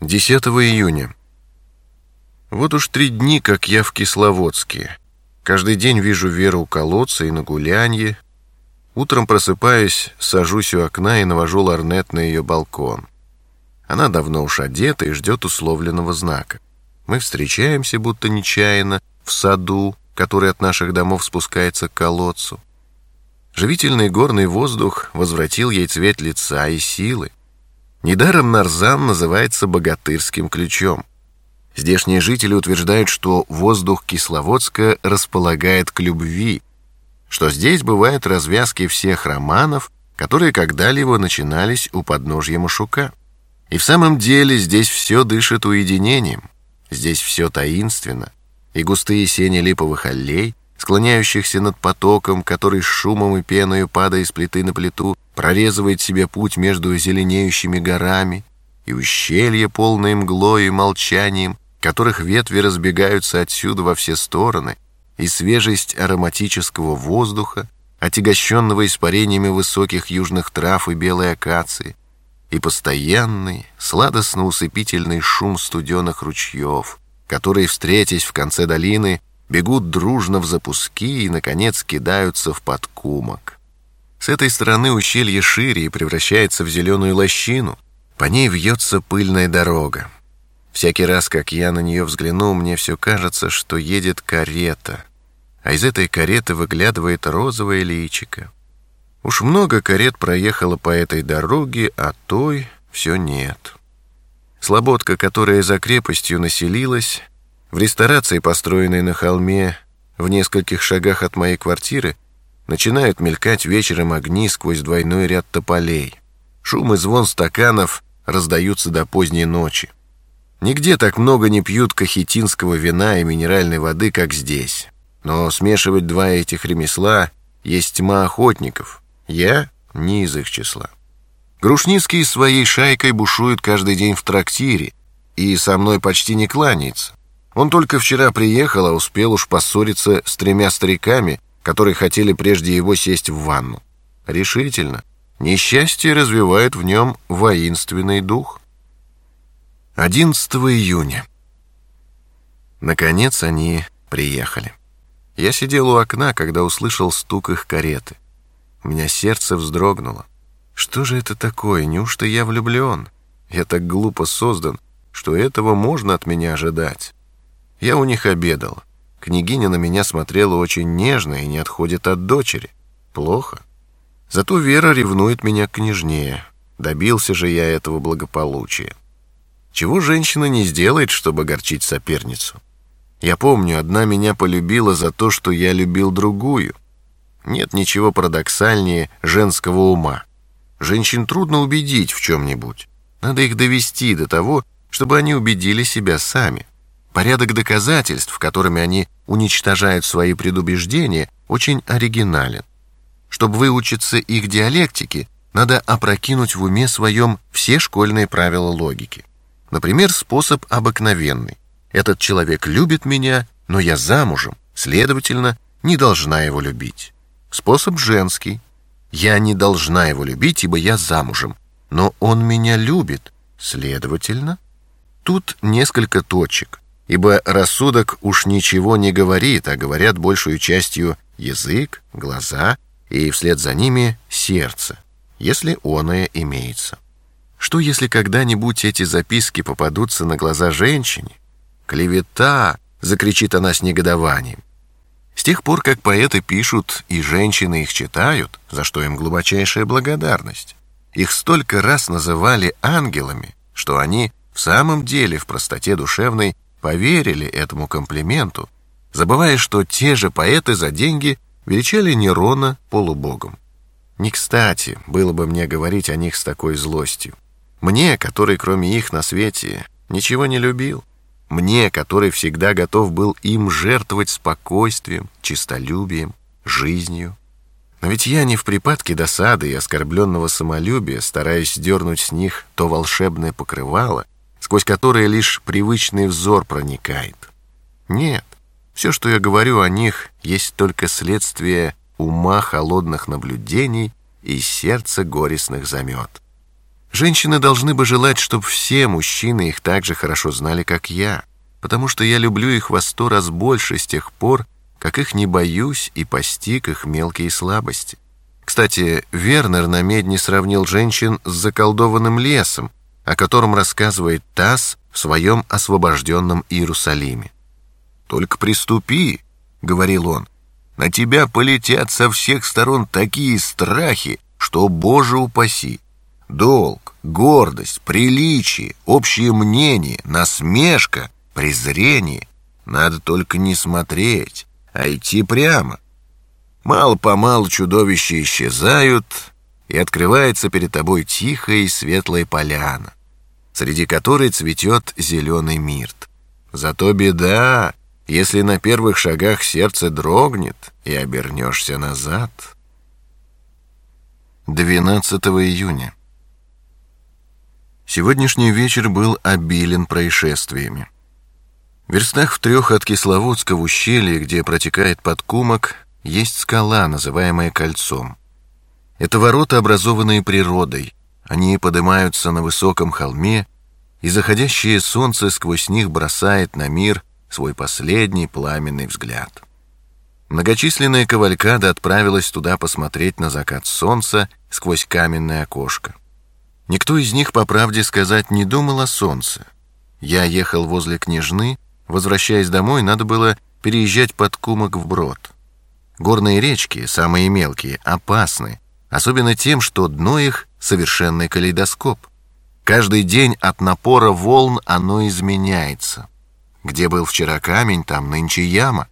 10 июня. Вот уж три дни, как я в Кисловодске. Каждый день вижу Веру у колодца и на гулянье. Утром просыпаюсь, сажусь у окна и навожу ларнет на ее балкон. Она давно уж одета и ждет условленного знака. Мы встречаемся, будто нечаянно, в саду, который от наших домов спускается к колодцу. Живительный горный воздух возвратил ей цвет лица и силы. Недаром Нарзан называется богатырским ключом. Здешние жители утверждают, что воздух Кисловодска располагает к любви, что здесь бывают развязки всех романов, которые когда-либо начинались у подножья Машука. И в самом деле здесь все дышит уединением, здесь все таинственно, и густые сени липовых аллей, склоняющихся над потоком, который с шумом и пеною, падая с плиты на плиту, прорезывает себе путь между зеленеющими горами, и ущелья, полные мглой и молчанием, которых ветви разбегаются отсюда во все стороны, и свежесть ароматического воздуха, отягощенного испарениями высоких южных трав и белой акации, и постоянный, сладостно-усыпительный шум студеных ручьев, которые, встретясь в конце долины, бегут дружно в запуски и, наконец, кидаются в подкумок. С этой стороны ущелье шире и превращается в зеленую лощину. По ней вьется пыльная дорога. Всякий раз, как я на нее взгляну, мне все кажется, что едет карета, а из этой кареты выглядывает розовое личико. Уж много карет проехало по этой дороге, а той все нет. Слободка, которая за крепостью населилась, в ресторации, построенной на холме в нескольких шагах от моей квартиры, начинают мелькать вечером огни сквозь двойной ряд тополей. Шум и звон стаканов раздаются до поздней ночи. Нигде так много не пьют кахетинского вина и минеральной воды, как здесь. Но смешивать два этих ремесла есть тьма охотников. Я не из их числа. Грушницкий своей шайкой бушует каждый день в трактире и со мной почти не кланяется. Он только вчера приехал, а успел уж поссориться с тремя стариками, которые хотели прежде его сесть в ванну. Решительно. Несчастье развивает в нем воинственный дух. 11 июня. Наконец они приехали. Я сидел у окна, когда услышал стук их кареты. У меня сердце вздрогнуло. Что же это такое? Неужто я влюблен? Я так глупо создан, что этого можно от меня ожидать. Я у них обедал. Княгиня на меня смотрела очень нежно и не отходит от дочери. Плохо. Зато Вера ревнует меня к княжне. Добился же я этого благополучия. Чего женщина не сделает, чтобы огорчить соперницу? Я помню, одна меня полюбила за то, что я любил другую. Нет ничего парадоксальнее женского ума. Женщин трудно убедить в чем-нибудь. Надо их довести до того, чтобы они убедили себя сами. Порядок доказательств, которыми они уничтожают свои предубеждения, очень оригинален. Чтобы выучиться их диалектике, надо опрокинуть в уме своем все школьные правила логики. Например, способ обыкновенный. Этот человек любит меня, но я замужем, следовательно, не должна его любить. Способ женский. Я не должна его любить, ибо я замужем, но он меня любит, следовательно. Тут несколько точек ибо рассудок уж ничего не говорит, а говорят большую частью язык, глаза и вслед за ними сердце, если оное имеется. Что если когда-нибудь эти записки попадутся на глаза женщине? «Клевета!» — закричит она с негодованием. С тех пор, как поэты пишут, и женщины их читают, за что им глубочайшая благодарность. Их столько раз называли ангелами, что они в самом деле в простоте душевной поверили этому комплименту, забывая, что те же поэты за деньги величали Нерона полубогом. Не кстати было бы мне говорить о них с такой злостью. Мне, который кроме их на свете ничего не любил. Мне, который всегда готов был им жертвовать спокойствием, честолюбием, жизнью. Но ведь я не в припадке досады и оскорбленного самолюбия стараюсь дернуть с них то волшебное покрывало, сквозь которые лишь привычный взор проникает. Нет, все, что я говорю о них, есть только следствие ума холодных наблюдений и сердца горестных замет. Женщины должны бы желать, чтобы все мужчины их так же хорошо знали, как я, потому что я люблю их во сто раз больше с тех пор, как их не боюсь и постиг их мелкие слабости. Кстати, Вернер на медне сравнил женщин с заколдованным лесом, о котором рассказывает Тасс в своем освобожденном Иерусалиме. «Только приступи», — говорил он, — «на тебя полетят со всех сторон такие страхи, что, Боже упаси, долг, гордость, приличие, общее мнение, насмешка, презрение. Надо только не смотреть, а идти прямо. Мало-помалу чудовища исчезают, и открывается перед тобой тихая и светлая поляна, среди которой цветет зеленый мирт. Зато беда, если на первых шагах сердце дрогнет и обернешься назад. 12 июня. Сегодняшний вечер был обилен происшествиями. В верстах в трех от Кисловодска в ущелье, где протекает подкумок, есть скала, называемая Кольцом. Это ворота, образованные природой. Они поднимаются на высоком холме, и заходящее солнце сквозь них бросает на мир свой последний пламенный взгляд. Многочисленная кавалькада отправилась туда посмотреть на закат солнца сквозь каменное окошко. Никто из них, по правде сказать, не думал о солнце. Я ехал возле княжны, Возвращаясь домой, надо было переезжать под Кумок вброд. Горные речки, самые мелкие, опасны, особенно тем, что дно их — совершенный калейдоскоп. Каждый день от напора волн оно изменяется. Где был вчера камень, там нынче яма.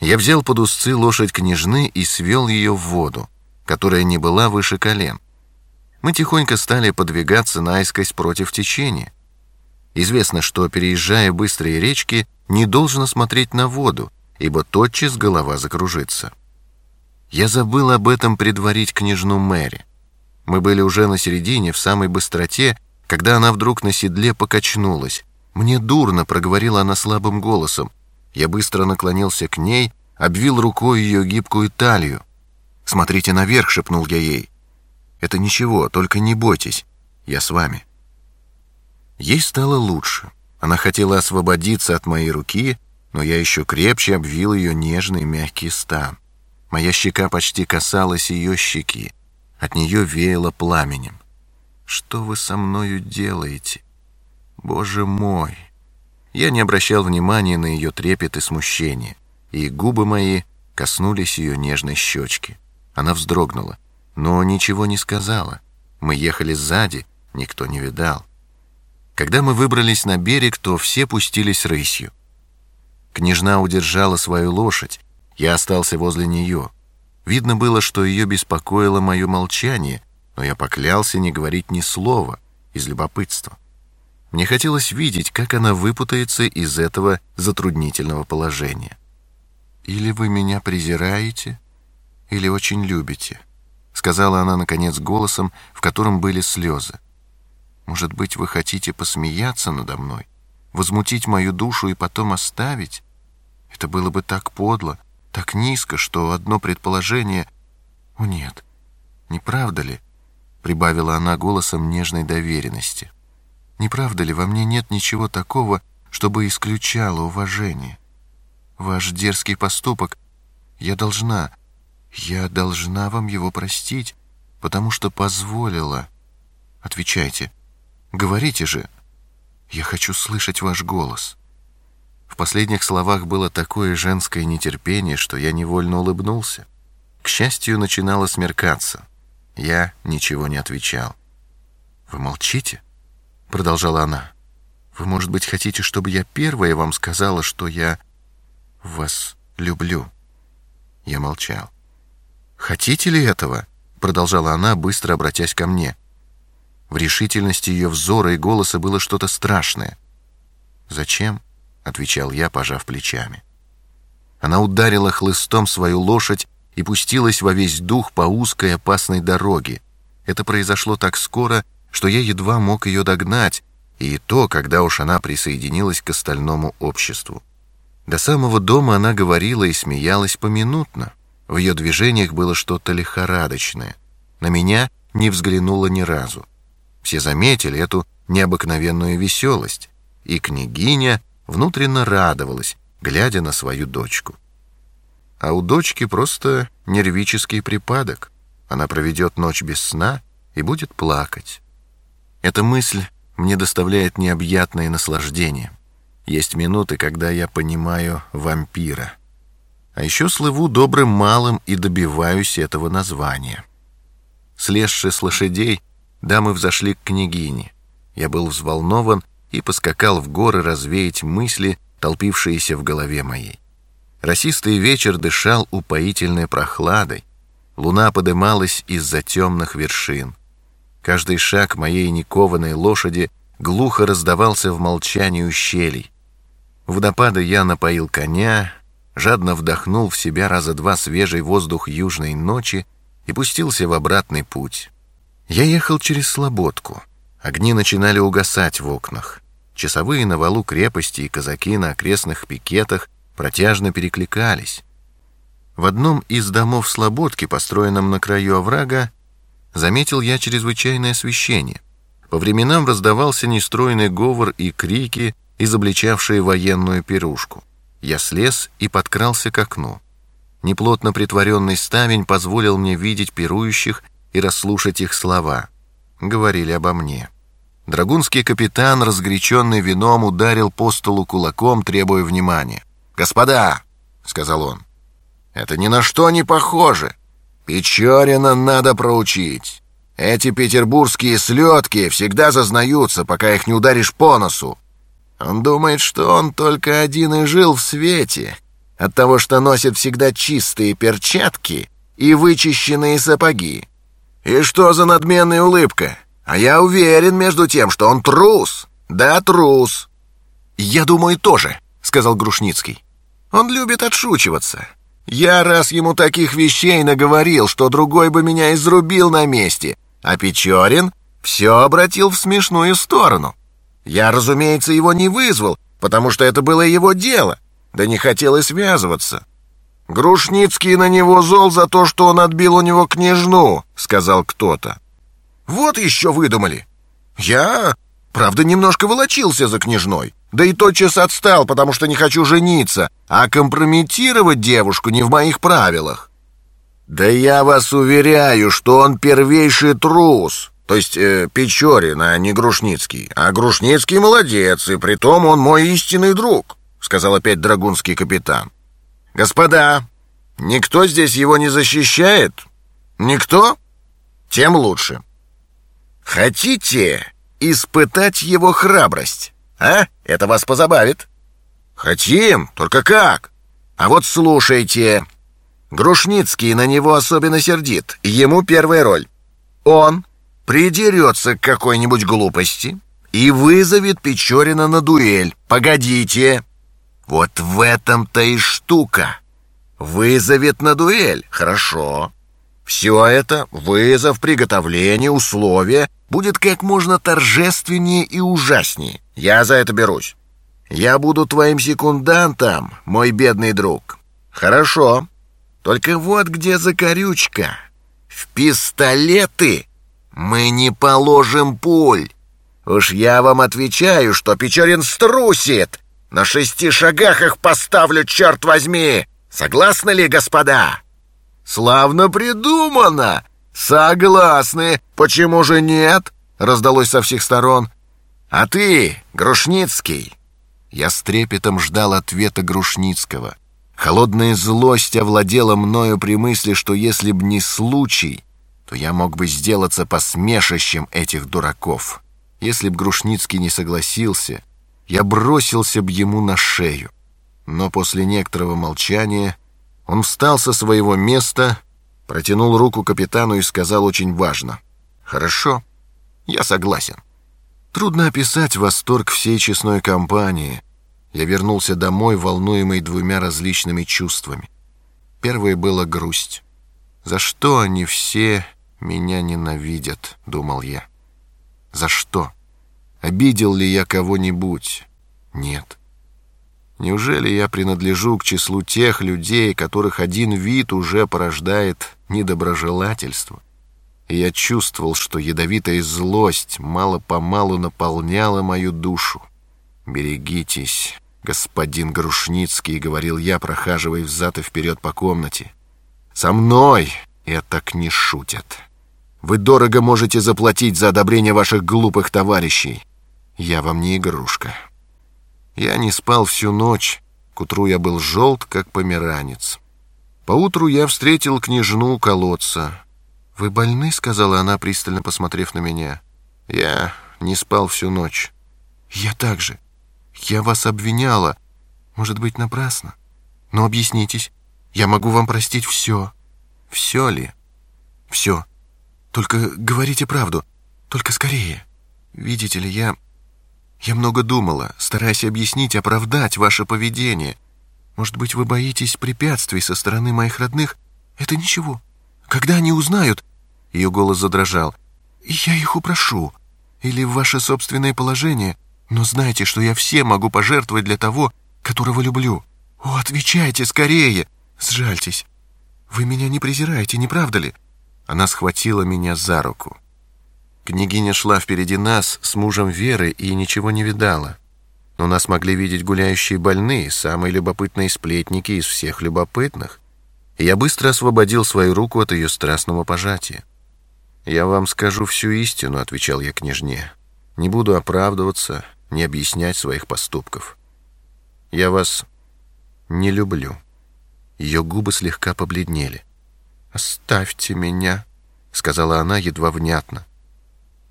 Я взял под узцы лошадь княжны и свел ее в воду, которая не была выше колен. Мы тихонько стали подвигаться наискось против течения. Известно, что, переезжая быстрые речки, не должно смотреть на воду, ибо тотчас голова закружится. Я забыл об этом предварить княжну Мэри. Мы были уже на середине, в самой быстроте, когда она вдруг на седле покачнулась. «Мне дурно», — проговорила она слабым голосом. Я быстро наклонился к ней, обвил рукой ее гибкую талию. «Смотрите наверх», — шепнул я ей. «Это ничего, только не бойтесь, я с вами». Ей стало лучше. Она хотела освободиться от моей руки, но я еще крепче обвил ее нежный мягкий стан. Моя щека почти касалась ее щеки. От нее веяло пламенем. «Что вы со мною делаете? Боже мой!» Я не обращал внимания на ее трепет и смущение, и губы мои коснулись ее нежной щечки. Она вздрогнула, но ничего не сказала. Мы ехали сзади, никто не видал. Когда мы выбрались на берег, то все пустились рысью. Княжна удержала свою лошадь, я остался возле нее. Видно было, что ее беспокоило мое молчание, но я поклялся не говорить ни слова из любопытства. Мне хотелось видеть, как она выпутается из этого затруднительного положения. «Или вы меня презираете, или очень любите», — сказала она, наконец, голосом, в котором были слезы. Может быть, вы хотите посмеяться надо мной, возмутить мою душу и потом оставить? Это было бы так подло, так низко, что одно предположение... О нет, не правда ли? Прибавила она голосом нежной доверенности. Не правда ли, во мне нет ничего такого, чтобы исключало уважение? Ваш дерзкий поступок, я должна, я должна вам его простить, потому что позволила. Отвечайте, — Говорите же. Я хочу слышать ваш голос». В последних словах было такое женское нетерпение, что я невольно улыбнулся. К счастью, начинало смеркаться. Я ничего не отвечал. «Вы молчите?» — продолжала она. «Вы, может быть, хотите, чтобы я первая вам сказала, что я вас люблю?» Я молчал. «Хотите ли этого?» — продолжала она, быстро обратясь ко мне. В решительности ее взора и голоса было что-то страшное. «Зачем?» — отвечал я, пожав плечами. Она ударила хлыстом свою лошадь и пустилась во весь дух по узкой опасной дороге. Это произошло так скоро, что я едва мог ее догнать, и то, когда уж она присоединилась к остальному обществу. До самого дома она говорила и смеялась поминутно. В ее движениях было что-то лихорадочное. На меня не взглянула ни разу. Все заметили эту необыкновенную веселость, и княгиня внутренно радовалась, глядя на свою дочку. А у дочки просто нервический припадок. Она проведет ночь без сна и будет плакать. Эта мысль мне доставляет необъятное наслаждение. Есть минуты, когда я понимаю вампира. А еще слыву добрым малым и добиваюсь этого названия. Слезши с лошадей, дамы взошли к княгине. Я был взволнован и поскакал в горы развеять мысли, толпившиеся в голове моей. Росистый вечер дышал упоительной прохладой. Луна подымалась из-за темных вершин. Каждый шаг моей никованной лошади глухо раздавался в молчании ущелий. Водопада я напоил коня, жадно вдохнул в себя раза два свежий воздух южной ночи и пустился в обратный путь. Я ехал через Слободку. Огни начинали угасать в окнах. Часовые на валу крепости и казаки на окрестных пикетах протяжно перекликались. В одном из домов Слободки, построенном на краю оврага, заметил я чрезвычайное освещение. По временам раздавался нестройный говор и крики, изобличавшие военную пирушку. Я слез и подкрался к окну. Неплотно притворенный ставень позволил мне видеть пирующих и расслушать их слова. Говорили обо мне. Драгунский капитан, разгоряченный вином, ударил по столу кулаком, требуя внимания. «Господа!» — сказал он. «Это ни на что не похоже. Печорина надо проучить. Эти петербургские слетки всегда зазнаются, пока их не ударишь по носу. Он думает, что он только один и жил в свете, от того, что носит всегда чистые перчатки и вычищенные сапоги. И что за надменная улыбка? А я уверен, между тем, что он трус. Да, трус. «Я думаю, тоже», — сказал Грушницкий. «Он любит отшучиваться. Я раз ему таких вещей наговорил, что другой бы меня изрубил на месте, а Печорин все обратил в смешную сторону. Я, разумеется, его не вызвал, потому что это было его дело, да не хотел и связываться. «Грушницкий на него зол за то, что он отбил у него княжну», — сказал кто-то. «Вот еще выдумали. Я, правда, немножко волочился за княжной, да и тотчас отстал, потому что не хочу жениться, а компрометировать девушку не в моих правилах». «Да я вас уверяю, что он первейший трус», то есть э, Печорин, а не Грушницкий. А Грушницкий молодец, и притом он мой истинный друг», — сказал опять драгунский капитан. «Господа, никто здесь его не защищает? Никто? Тем лучше. Хотите испытать его храбрость? А? Это вас позабавит?» «Хотим, только как? А вот слушайте. Грушницкий на него особенно сердит. Ему первая роль. Он придерется к какой-нибудь глупости и вызовет Печорина на дуэль. Погодите. Вот в этом-то и штука. Вызовет на дуэль. Хорошо. Все это, вызов, приготовление, условия, будет как можно торжественнее и ужаснее. Я за это берусь. Я буду твоим секундантом, мой бедный друг. Хорошо. Только вот где закорючка. В пистолеты мы не положим пуль. Уж я вам отвечаю, что Печорин струсит. На шести шагах их поставлю, черт возьми. Согласны ли, господа? Славно придумано. Согласны. Почему же нет? Раздалось со всех сторон. А ты, Грушницкий? Я с трепетом ждал ответа Грушницкого. Холодная злость овладела мною при мысли, что если б не случай, то я мог бы сделаться посмешищем этих дураков. Если б Грушницкий не согласился, я бросился б ему на шею. Но после некоторого молчания он встал со своего места, протянул руку капитану и сказал очень важно. «Хорошо, я согласен». Трудно описать восторг всей честной компании. Я вернулся домой, волнуемый двумя различными чувствами. Первое было грусть. За что они все меня ненавидят, думал я. За что? Обидел ли я кого-нибудь? Нет. Неужели я принадлежу к числу тех людей, которых один вид уже порождает недоброжелательство? и я чувствовал, что ядовитая злость мало-помалу наполняла мою душу. «Берегитесь, господин Грушницкий», — говорил я, прохаживая взад и вперед по комнате. «Со мной это так не шутят. Вы дорого можете заплатить за одобрение ваших глупых товарищей. Я вам не игрушка». Я не спал всю ночь, к утру я был желт, как померанец. Поутру я встретил княжну колодца. «Вы больны?» — сказала она, пристально посмотрев на меня. «Я не спал всю ночь». «Я также. Я вас обвиняла. Может быть, напрасно. Но объяснитесь. Я могу вам простить все». «Все ли?» «Все. Только говорите правду. Только скорее. Видите ли, я я много думала, стараясь объяснить, оправдать ваше поведение. Может быть, вы боитесь препятствий со стороны моих родных? Это ничего. Когда они узнают...» Ее голос задрожал. «Я их упрошу. Или в ваше собственное положение. Но знайте, что я все могу пожертвовать для того, которого люблю. О, отвечайте скорее! Сжальтесь. Вы меня не презираете, не правда ли?» Она схватила меня за руку. Княгиня шла впереди нас с мужем Веры и ничего не видала. Но нас могли видеть гуляющие больные, самые любопытные сплетники из всех любопытных. Я быстро освободил свою руку от ее страстного пожатия. «Я вам скажу всю истину», — отвечал я княжне. «Не буду оправдываться, не объяснять своих поступков. Я вас не люблю». Ее губы слегка побледнели. «Оставьте меня», — сказала она едва внятно.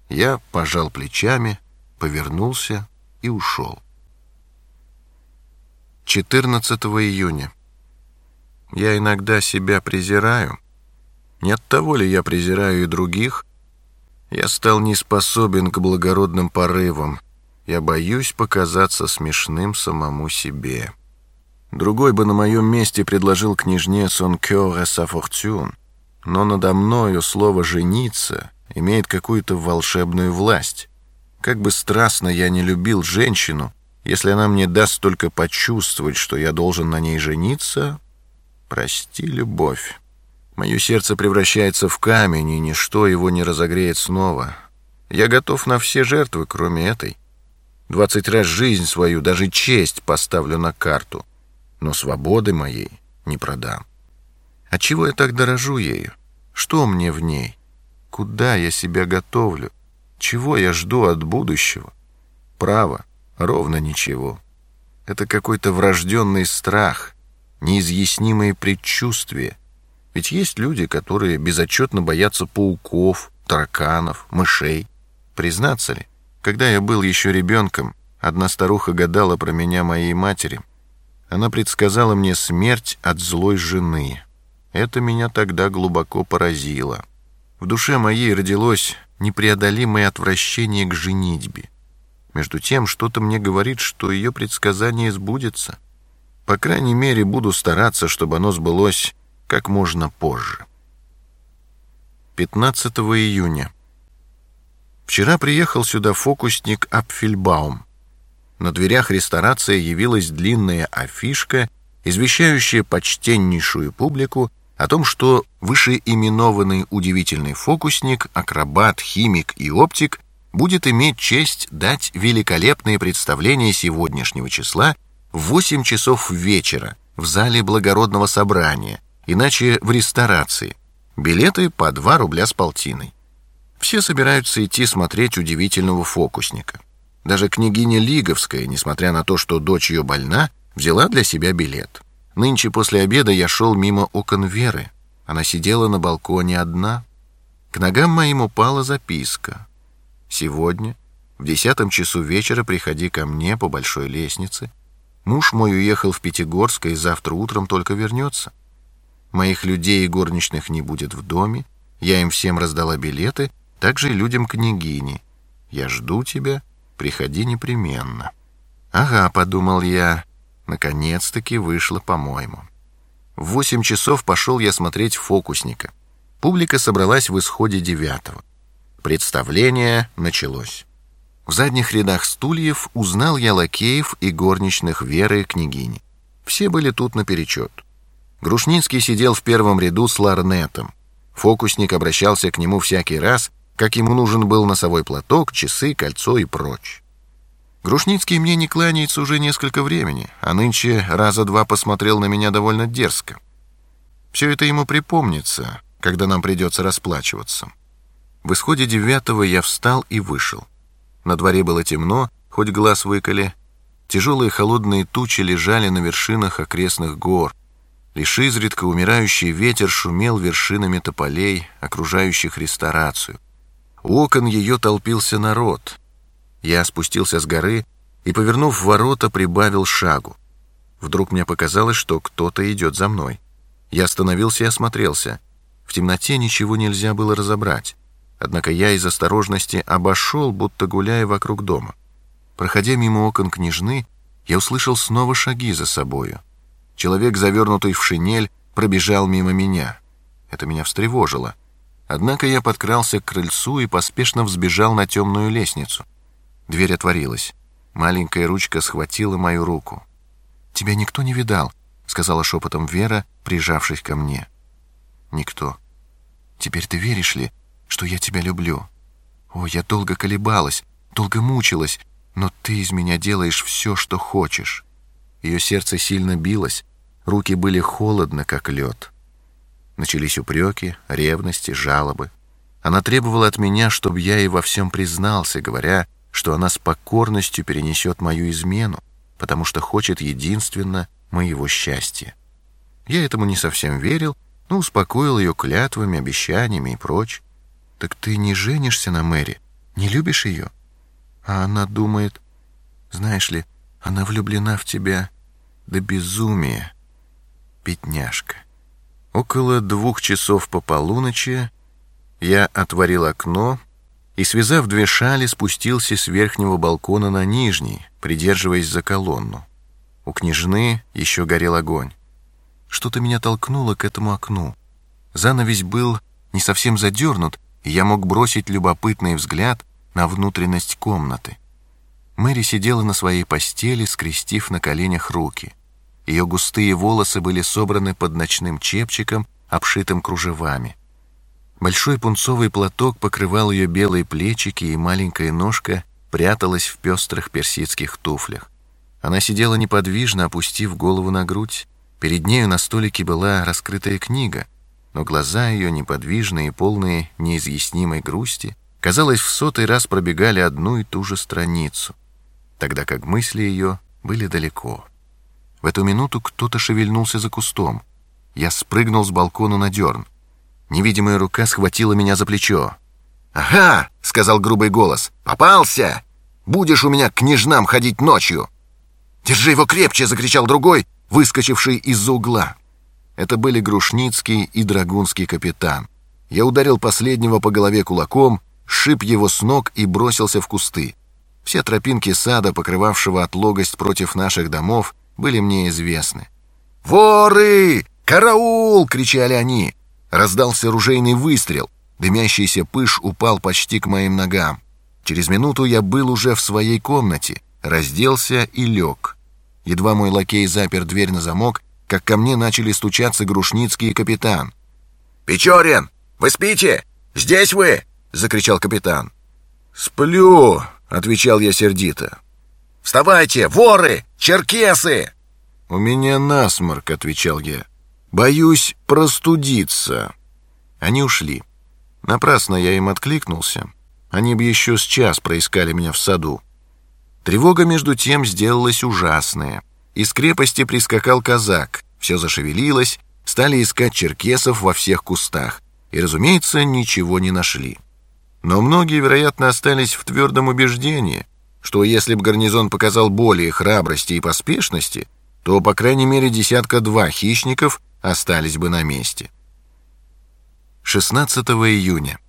Я пожал плечами, повернулся и ушел. 14 июня. Я иногда себя презираю. Не от того ли я презираю и других? Я стал не способен к благородным порывам. Я боюсь показаться смешным самому себе. Другой бы на моем месте предложил княжне «Сон кёре са фортюн», но надо мною слово «жениться» имеет какую-то волшебную власть. Как бы страстно я не любил женщину, если она мне даст только почувствовать, что я должен на ней жениться, прости, любовь. Мое сердце превращается в камень, и ничто его не разогреет снова. Я готов на все жертвы, кроме этой. Двадцать раз жизнь свою, даже честь поставлю на карту, но свободы моей не продам. Отчего я так дорожу ею? Что мне в ней? Куда я себя готовлю? Чего я жду от будущего? Право, ровно ничего. Это какой-то врожденный страх, неизъяснимые предчувствия. Ведь есть люди, которые безотчетно боятся пауков, тараканов, мышей. Признаться ли, когда я был еще ребенком, одна старуха гадала про меня моей матери. Она предсказала мне смерть от злой жены. Это меня тогда глубоко поразило. В душе моей родилось непреодолимое отвращение к женитьбе. Между тем, что-то мне говорит, что ее предсказание сбудется. По крайней мере, буду стараться, чтобы оно сбылось как можно позже. 15 июня. Вчера приехал сюда фокусник Апфельбаум. На дверях ресторации явилась длинная афишка, извещающая почтеннейшую публику о том, что вышеименованный удивительный фокусник, акробат, химик и оптик будет иметь честь дать великолепные представления сегодняшнего числа в 8 часов вечера в зале благородного собрания, иначе в ресторации. Билеты по 2 рубля с полтиной. Все собираются идти смотреть удивительного фокусника. Даже княгиня Лиговская, несмотря на то, что дочь ее больна, взяла для себя билет. Нынче после обеда я шел мимо окон Веры. Она сидела на балконе одна. К ногам моим упала записка. «Сегодня в десятом часу вечера приходи ко мне по большой лестнице. Муж мой уехал в Пятигорск и завтра утром только вернется. Моих людей и горничных не будет в доме. Я им всем раздала билеты, также и людям княгини. Я жду тебя, приходи непременно». «Ага», — подумал я, Наконец-таки вышло, по-моему. В восемь часов пошел я смотреть фокусника. Публика собралась в исходе девятого. Представление началось. В задних рядах стульев узнал я лакеев и горничных Веры и княгини. Все были тут наперечет. Грушницкий сидел в первом ряду с ларнетом. Фокусник обращался к нему всякий раз, как ему нужен был носовой платок, часы, кольцо и прочь. Грушницкий мне не кланяется уже несколько времени, а нынче раза два посмотрел на меня довольно дерзко. Все это ему припомнится, когда нам придется расплачиваться. В исходе девятого я встал и вышел. На дворе было темно, хоть глаз выколи. Тяжелые холодные тучи лежали на вершинах окрестных гор. Лишь изредка умирающий ветер шумел вершинами тополей, окружающих ресторацию. У окон ее толпился народ. Я спустился с горы и, повернув ворота, прибавил шагу. Вдруг мне показалось, что кто-то идет за мной. Я остановился и осмотрелся. В темноте ничего нельзя было разобрать. Однако я из осторожности обошел, будто гуляя вокруг дома. Проходя мимо окон княжны, я услышал снова шаги за собою. Человек, завернутый в шинель, пробежал мимо меня. Это меня встревожило. Однако я подкрался к крыльцу и поспешно взбежал на темную лестницу. Дверь отворилась. Маленькая ручка схватила мою руку. «Тебя никто не видал», — сказала шепотом Вера, прижавшись ко мне. «Никто. Теперь ты веришь ли, что я тебя люблю? О, я долго колебалась, долго мучилась, но ты из меня делаешь все, что хочешь». Ее сердце сильно билось, руки были холодны, как лед. Начались упреки, ревности, жалобы. Она требовала от меня, чтобы я ей во всем признался, говоря, что она с покорностью перенесет мою измену, потому что хочет единственно моего счастья. Я этому не совсем верил, но успокоил ее клятвами, обещаниями и прочь. «Так ты не женишься на Мэри? Не любишь ее?» А она думает, знаешь ли, она влюблена в тебя до безумия, бедняжка. Около двух часов по полуночи я отворил окно и, связав две шали, спустился с верхнего балкона на нижний, придерживаясь за колонну. У княжны еще горел огонь. Что-то меня толкнуло к этому окну. Занавесь был не совсем задернут, и я мог бросить любопытный взгляд на внутренность комнаты. Мэри сидела на своей постели, скрестив на коленях руки — ее густые волосы были собраны под ночным чепчиком, обшитым кружевами. Большой пунцовый платок покрывал ее белые плечики, и маленькая ножка пряталась в пестрых персидских туфлях. Она сидела неподвижно, опустив голову на грудь. Перед нею на столике была раскрытая книга, но глаза ее, неподвижные и полные неизъяснимой грусти, казалось, в сотый раз пробегали одну и ту же страницу, тогда как мысли ее были далеко. В эту минуту кто-то шевельнулся за кустом. Я спрыгнул с балкона на дерн. Невидимая рука схватила меня за плечо. «Ага!» — сказал грубый голос. «Попался! Будешь у меня к княжнам ходить ночью!» «Держи его крепче!» — закричал другой, выскочивший из-за угла. Это были Грушницкий и Драгунский капитан. Я ударил последнего по голове кулаком, шип его с ног и бросился в кусты. Все тропинки сада, покрывавшего отлогость против наших домов, были мне известны. «Воры! Караул!» — кричали они. Раздался ружейный выстрел. Дымящийся пыш упал почти к моим ногам. Через минуту я был уже в своей комнате, разделся и лег. Едва мой лакей запер дверь на замок, как ко мне начали стучаться Грушницкий и капитан. «Печорин, вы спите? Здесь вы?» — закричал капитан. «Сплю», — отвечал я сердито. «Вставайте, воры! Черкесы!» «У меня насморк», — отвечал я. «Боюсь простудиться». Они ушли. Напрасно я им откликнулся. Они бы еще с час проискали меня в саду. Тревога, между тем, сделалась ужасная. Из крепости прискакал казак. Все зашевелилось, стали искать черкесов во всех кустах. И, разумеется, ничего не нашли. Но многие, вероятно, остались в твердом убеждении, что если бы гарнизон показал более храбрости и поспешности, то, по крайней мере, десятка-два хищников остались бы на месте. 16 июня.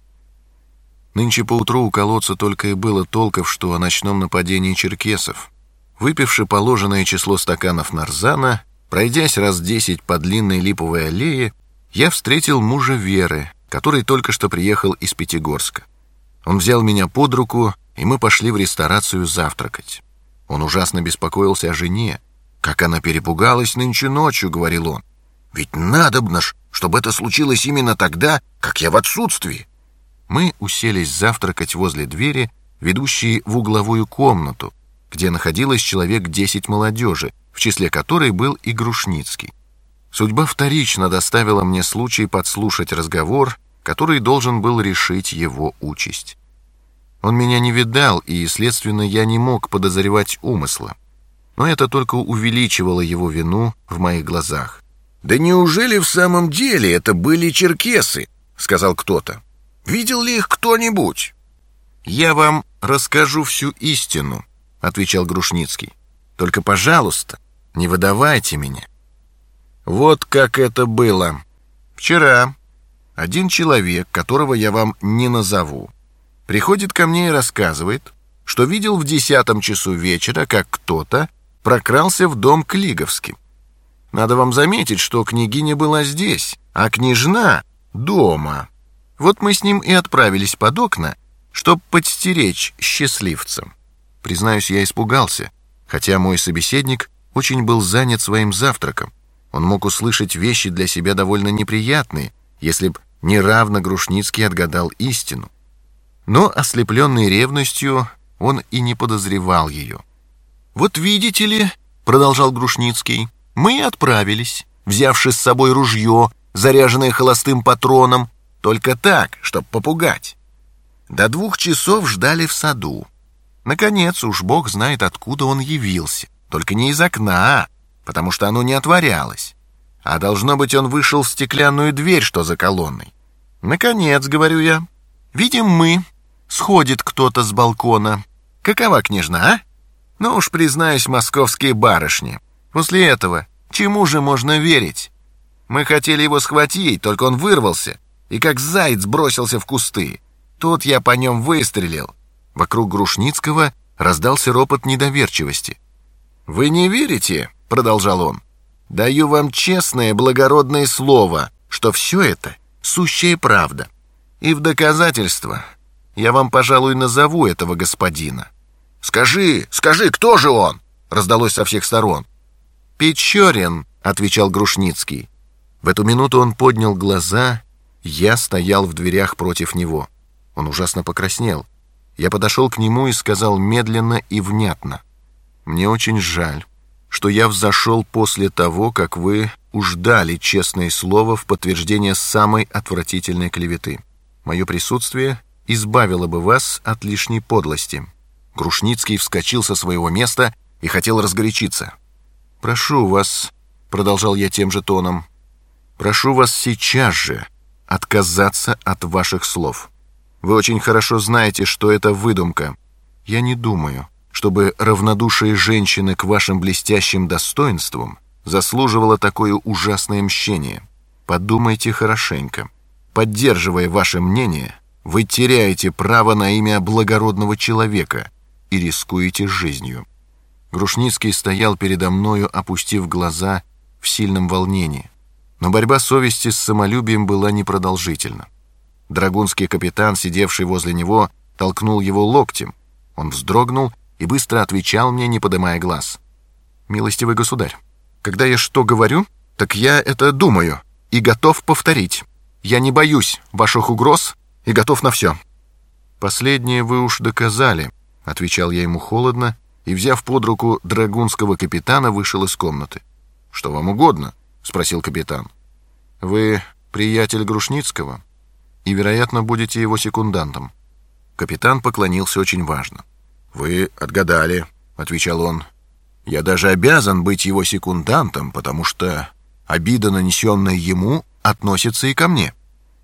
Нынче поутру у колодца только и было толков, что о ночном нападении черкесов. Выпивши положенное число стаканов нарзана, пройдясь раз десять по длинной липовой аллее, я встретил мужа Веры, который только что приехал из Пятигорска. Он взял меня под руку и мы пошли в ресторацию завтракать. Он ужасно беспокоился о жене. «Как она перепугалась нынче ночью», — говорил он. Ведь надобно ж, чтобы это случилось именно тогда, как я в отсутствии. Мы уселись завтракать возле двери, ведущей в угловую комнату, где находилось человек десять молодежи, в числе которой был и Грушницкий. Судьба вторично доставила мне случай подслушать разговор, который должен был решить его участь. Он меня не видал, и, следственно, я не мог подозревать умысла. Но это только увеличивало его вину в моих глазах. «Да неужели в самом деле это были черкесы?» — сказал кто-то. «Видел ли их кто-нибудь?» «Я вам расскажу всю истину», — отвечал Грушницкий. «Только, пожалуйста, не выдавайте меня». Вот как это было. Вчера один человек, которого я вам не назову, приходит ко мне и рассказывает, что видел в десятом часу вечера, как кто-то прокрался в дом Клиговский. Надо вам заметить, что княгиня была здесь, а княжна — дома. Вот мы с ним и отправились под окна, чтоб подстеречь счастливцам. Признаюсь, я испугался, хотя мой собеседник очень был занят своим завтраком. Он мог услышать вещи для себя довольно неприятные, если б неравно Грушницкий отгадал истину. Но, ослепленный ревностью, он и не подозревал ее. «Вот видите ли», — продолжал Грушницкий, — «мы отправились, взявши с собой ружье, заряженное холостым патроном, только так, чтоб попугать. До двух часов ждали в саду. Наконец, уж бог знает, откуда он явился, только не из окна, потому что оно не отворялось. А должно быть, он вышел в стеклянную дверь, что за колонной. Наконец, говорю я, видим мы, сходит кто-то с балкона. Какова княжна, а? Ну уж, признаюсь, московские барышни. После этого чему же можно верить? Мы хотели его схватить, только он вырвался и как заяц бросился в кусты. Тут я по нем выстрелил. Вокруг Грушницкого раздался ропот недоверчивости. «Вы не верите?» — продолжал он. «Даю вам честное благородное слово, что все это — сущая правда. И в доказательство я вам, пожалуй, назову этого господина. «Скажи, скажи, кто же он?» — раздалось со всех сторон. «Печорин», — отвечал Грушницкий. В эту минуту он поднял глаза, я стоял в дверях против него. Он ужасно покраснел. Я подошел к нему и сказал медленно и внятно. «Мне очень жаль, что я взошел после того, как вы уж дали честное слово в подтверждение самой отвратительной клеветы. Мое присутствие избавило бы вас от лишней подлости». Грушницкий вскочил со своего места и хотел разгорячиться. «Прошу вас», — продолжал я тем же тоном, — «прошу вас сейчас же отказаться от ваших слов. Вы очень хорошо знаете, что это выдумка. Я не думаю, чтобы равнодушие женщины к вашим блестящим достоинствам заслуживало такое ужасное мщение. Подумайте хорошенько. Поддерживая ваше мнение, вы теряете право на имя благородного человека и рискуете жизнью. Грушницкий стоял передо мною, опустив глаза в сильном волнении. Но борьба совести с самолюбием была непродолжительна. Драгунский капитан, сидевший возле него, толкнул его локтем. Он вздрогнул и быстро отвечал мне, не поднимая глаз. «Милостивый государь, когда я что говорю, так я это думаю и готов повторить. Я не боюсь ваших угроз и готов на все». «Последнее вы уж доказали», — отвечал я ему холодно, и, взяв под руку драгунского капитана, вышел из комнаты. «Что вам угодно?» — спросил капитан. «Вы приятель Грушницкого и, вероятно, будете его секундантом». Капитан поклонился очень важно. «Вы отгадали», — отвечал он. «Я даже обязан быть его секундантом, потому что обида, нанесенная ему, относится и ко мне.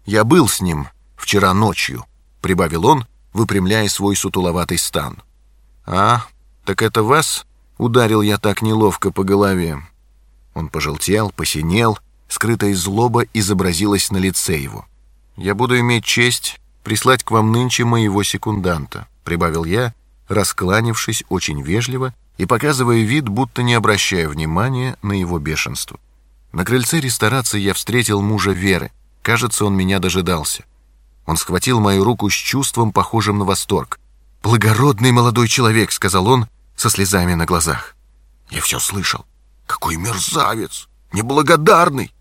Я был с ним вчера ночью», — прибавил он, выпрямляя свой сутуловатый стан. «А, так это вас?» — ударил я так неловко по голове. Он пожелтел, посинел, скрытая злоба изобразилась на лице его. «Я буду иметь честь прислать к вам нынче моего секунданта», — прибавил я, раскланившись очень вежливо и показывая вид, будто не обращая внимания на его бешенство. На крыльце ресторации я встретил мужа Веры. Кажется, он меня дожидался. Он схватил мою руку с чувством, похожим на восторг. «Благородный молодой человек», — сказал он со слезами на глазах. «Я все слышал. Какой мерзавец! Неблагодарный!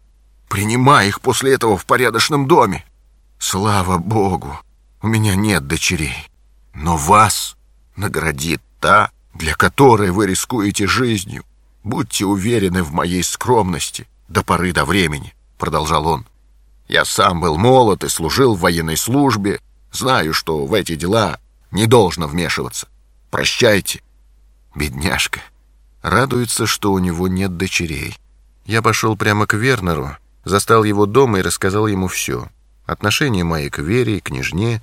Принимай их после этого в порядочном доме. Слава Богу, у меня нет дочерей. Но вас наградит та, для которой вы рискуете жизнью. Будьте уверены в моей скромности до поры до времени, продолжал он. Я сам был молод и служил в военной службе. Знаю, что в эти дела не должно вмешиваться. Прощайте. Бедняжка. Радуется, что у него нет дочерей. Я пошел прямо к Вернеру, застал его дома и рассказал ему все. Отношения мои к Вере и княжне,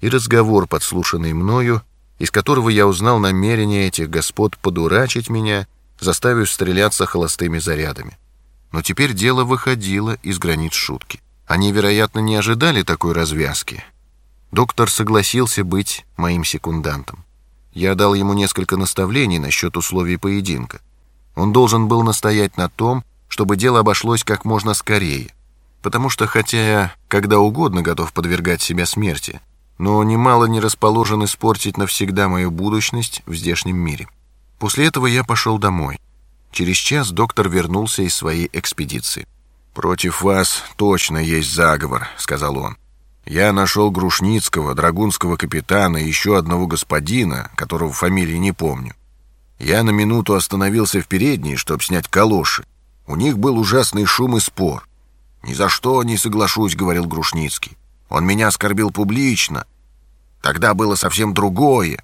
и разговор, подслушанный мною, из которого я узнал намерение этих господ подурачить меня, заставив стреляться холостыми зарядами. Но теперь дело выходило из границ шутки. Они, вероятно, не ожидали такой развязки. Доктор согласился быть моим секундантом. Я дал ему несколько наставлений насчет условий поединка. Он должен был настоять на том, чтобы дело обошлось как можно скорее, потому что, хотя я когда угодно готов подвергать себя смерти, но немало не расположен испортить навсегда мою будущность в здешнем мире. После этого я пошел домой. Через час доктор вернулся из своей экспедиции. «Против вас точно есть заговор», — сказал он. «Я нашел Грушницкого, драгунского капитана и еще одного господина, которого фамилии не помню. Я на минуту остановился в передней, чтобы снять калоши. У них был ужасный шум и спор. «Ни за что не соглашусь», — говорил Грушницкий. «Он меня оскорбил публично. Тогда было совсем другое».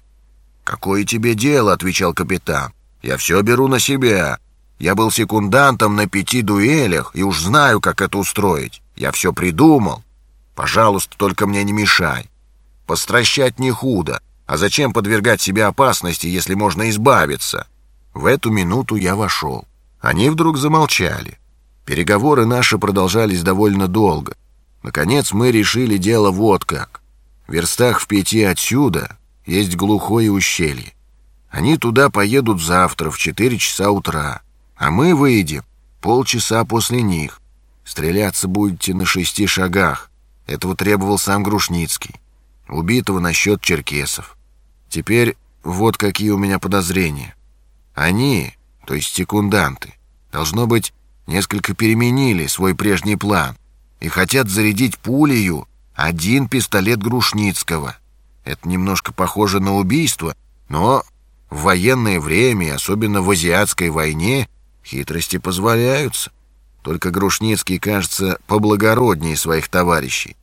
«Какое тебе дело?» — отвечал капитан. «Я все беру на себя. Я был секундантом на пяти дуэлях и уж знаю, как это устроить. Я все придумал. Пожалуйста, только мне не мешай. Постращать не худо. А зачем подвергать себя опасности, если можно избавиться?» В эту минуту я вошел. Они вдруг замолчали. Переговоры наши продолжались довольно долго. Наконец мы решили дело вот как. В верстах в пяти отсюда есть глухое ущелье. Они туда поедут завтра в четыре часа утра, а мы выйдем полчаса после них. Стреляться будете на шести шагах. Этого требовал сам Грушницкий. Убитого насчет черкесов. Теперь вот какие у меня подозрения. Они, то есть секунданты, должно быть, несколько переменили свой прежний план и хотят зарядить пулею один пистолет Грушницкого. Это немножко похоже на убийство, но в военное время, особенно в азиатской войне, хитрости позволяются. Только Грушницкий кажется поблагороднее своих товарищей.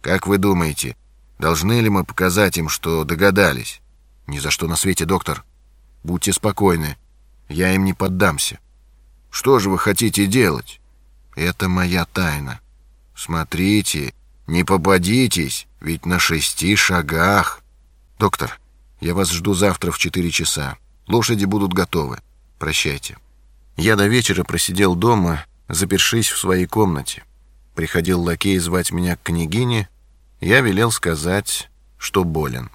Как вы думаете, должны ли мы показать им, что догадались? Ни за что на свете, доктор. Будьте спокойны. Я им не поддамся. Что же вы хотите делать? Это моя тайна. Смотрите, не попадитесь, ведь на шести шагах. Доктор, я вас жду завтра в четыре часа. Лошади будут готовы. Прощайте. Я до вечера просидел дома, запершись в своей комнате. Приходил лакей звать меня к княгине. Я велел сказать, что болен.